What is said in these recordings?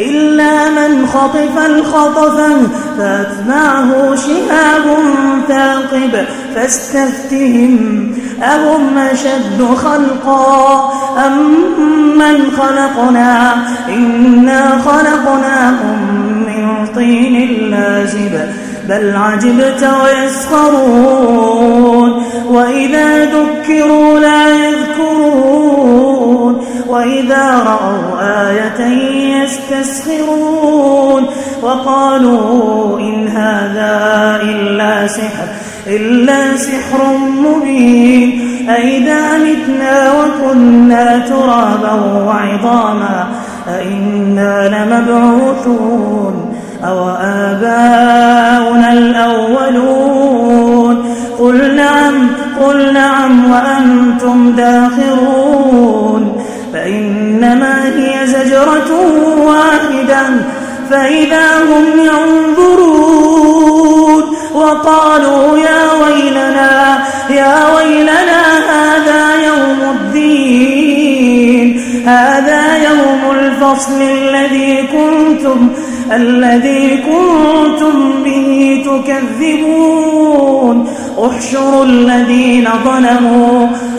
إلا من خطف الخطفا فأتبعه شهاب ثاقب فاستفتهم أهم أشد خلقا أم من خلقنا؟ إنا خلقناهم من طين لازب بل عجبت ويسخرون وإذا ذكروا لا يذكرون وإذا رأوا آية يستسخرون وقالوا إن هذا إلا سحر إلا سحر مبين. أئذا متنا وكنا ترابا وعظاما أئنا لمبعوثون. أو آباؤنا الأولون. قل نعم قل نعم وأنتم داخرون. واحدة فإذا هم ينظرون وقالوا يا ويلنا يا ويلنا هذا يوم الدين هذا يوم الفصل الذي كنتم الذي كنتم به تكذبون. احشروا الذين ظلموا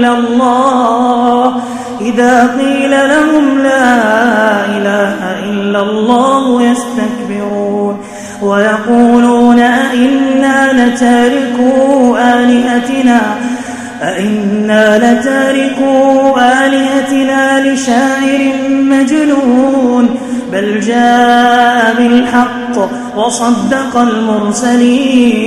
إلا الله. إذا قيل لهم لا إله إلا الله يستكبرون. ويقولون أئنا لتاركوا آلهتنا أئنا لتاركوا آلهتنا لشاعر مجنون. بل جاء بالحق وصدق المرسلين.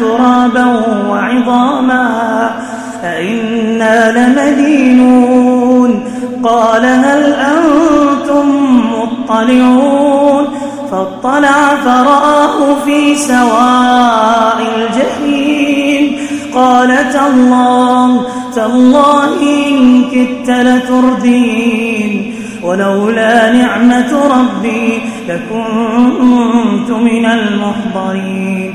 ترابا وعظاما أئنا لمدينون. قال هل أنتم مطلعون؟ فاطلع فرآه في سواء الجحيم. قال تالله تالله إن كدت لتردين. ولولا نعمة ربي لكنت من المحضرين.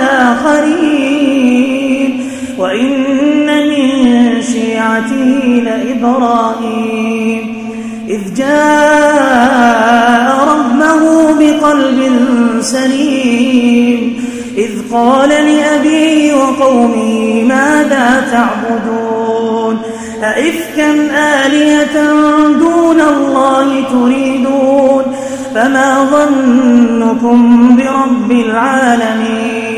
الآخرين وإن من شيعته لإبراهيم. إذ جاء ربه بقلب سليم. إذ قال لأبيه وقومه ماذا تعبدون؟ أئفكا آلية دون الله تريدون؟ فما ظنكم برب العالمين.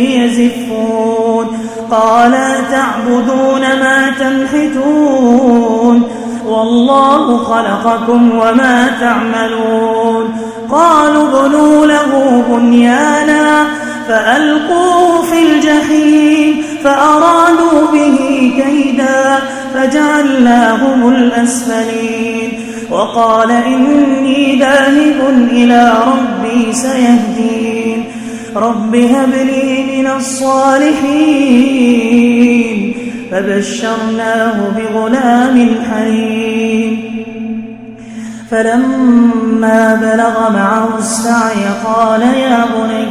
يزفون قال تعبدون ما تنحتون؟ والله خلقكم وما تعملون. قالوا ابنوا له بنيانا فألقوه في الجحيم فأرادوا به كيدا فجعلناهم الأسفلين. وقال إني ذاهب إلى ربي سيهدين. رب هب لي من الصالحين فبشرناه بغلام حليم فلما بلغ معه السعي قال يا بني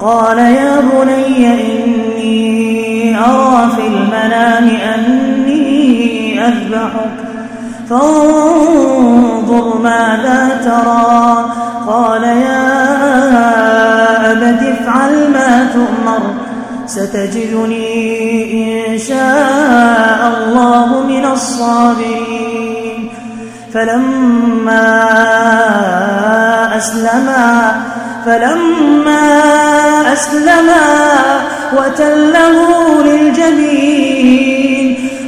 قال يا بني إني أرى في المنام أني أذبحك فانظر ماذا ترى. قال يا أبت افعل ما تؤمر. ستجدني إن شاء الله من الصابرين. فلما أسلما فلما أسلما وتله للجبين.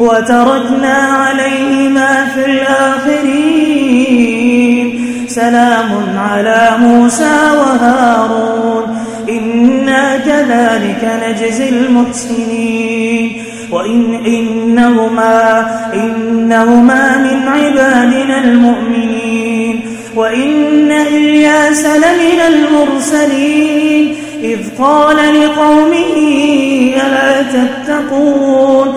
وتركنا عليهما في الآخرين. سلام على موسى وهارون. إنا كذلك نجزي المحسنين. وإن إنهما, إنهما من عبادنا المؤمنين. وإن إلياس لمن المرسلين. إذ قال لقومه ألا تتقون؟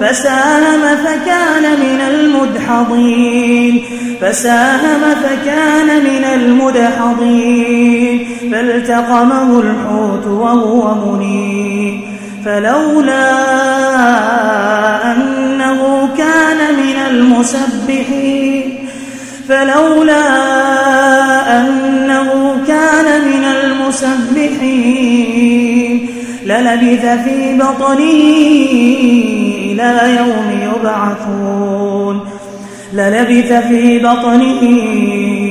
فساهم فكان من المدحضين. فساهم فكان من المدحضين. فالتقمه الحوت وهو منيب. فلولا أنه كان من المسبحين. فلولا أنه كان من المسبحين. للبث في بطنه إلى يوم يبعثون. للبث في بطنه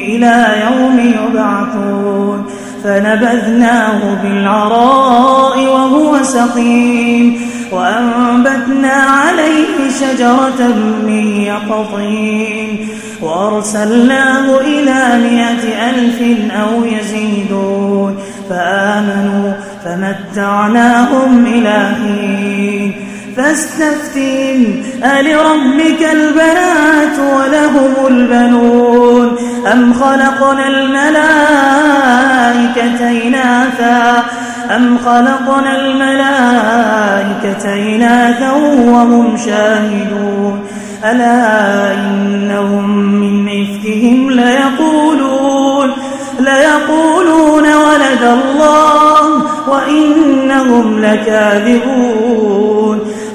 إلى يوم يبعثون. فنبذناه بالعراء وهو سقيم. وأنبتنا عليه شجرة من يقطين. وأرسلناه إلى مئة ألف أو يزيدون. فآمنوا فمتعناهم إلى حين. فاستفتهم ألربك البنات ولهم البنون. أم خلقنا الملائكة إناثا أم خلقنا الملائكة إناثا وهم شاهدون. ألا إنهم من إفكهم ليقولون. ليقولون ولد الله وإنهم لكاذبون.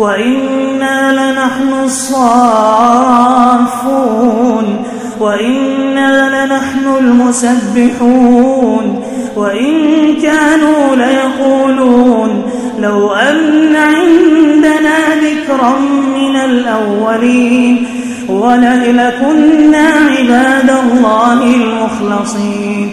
وإنا لنحن الصافون وإنا لنحن المسبحون وإن كانوا ليقولون لو أن عندنا ذكرا من الأولين ولكنا عباد الله المخلصين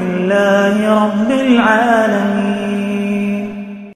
لله رب العالمين.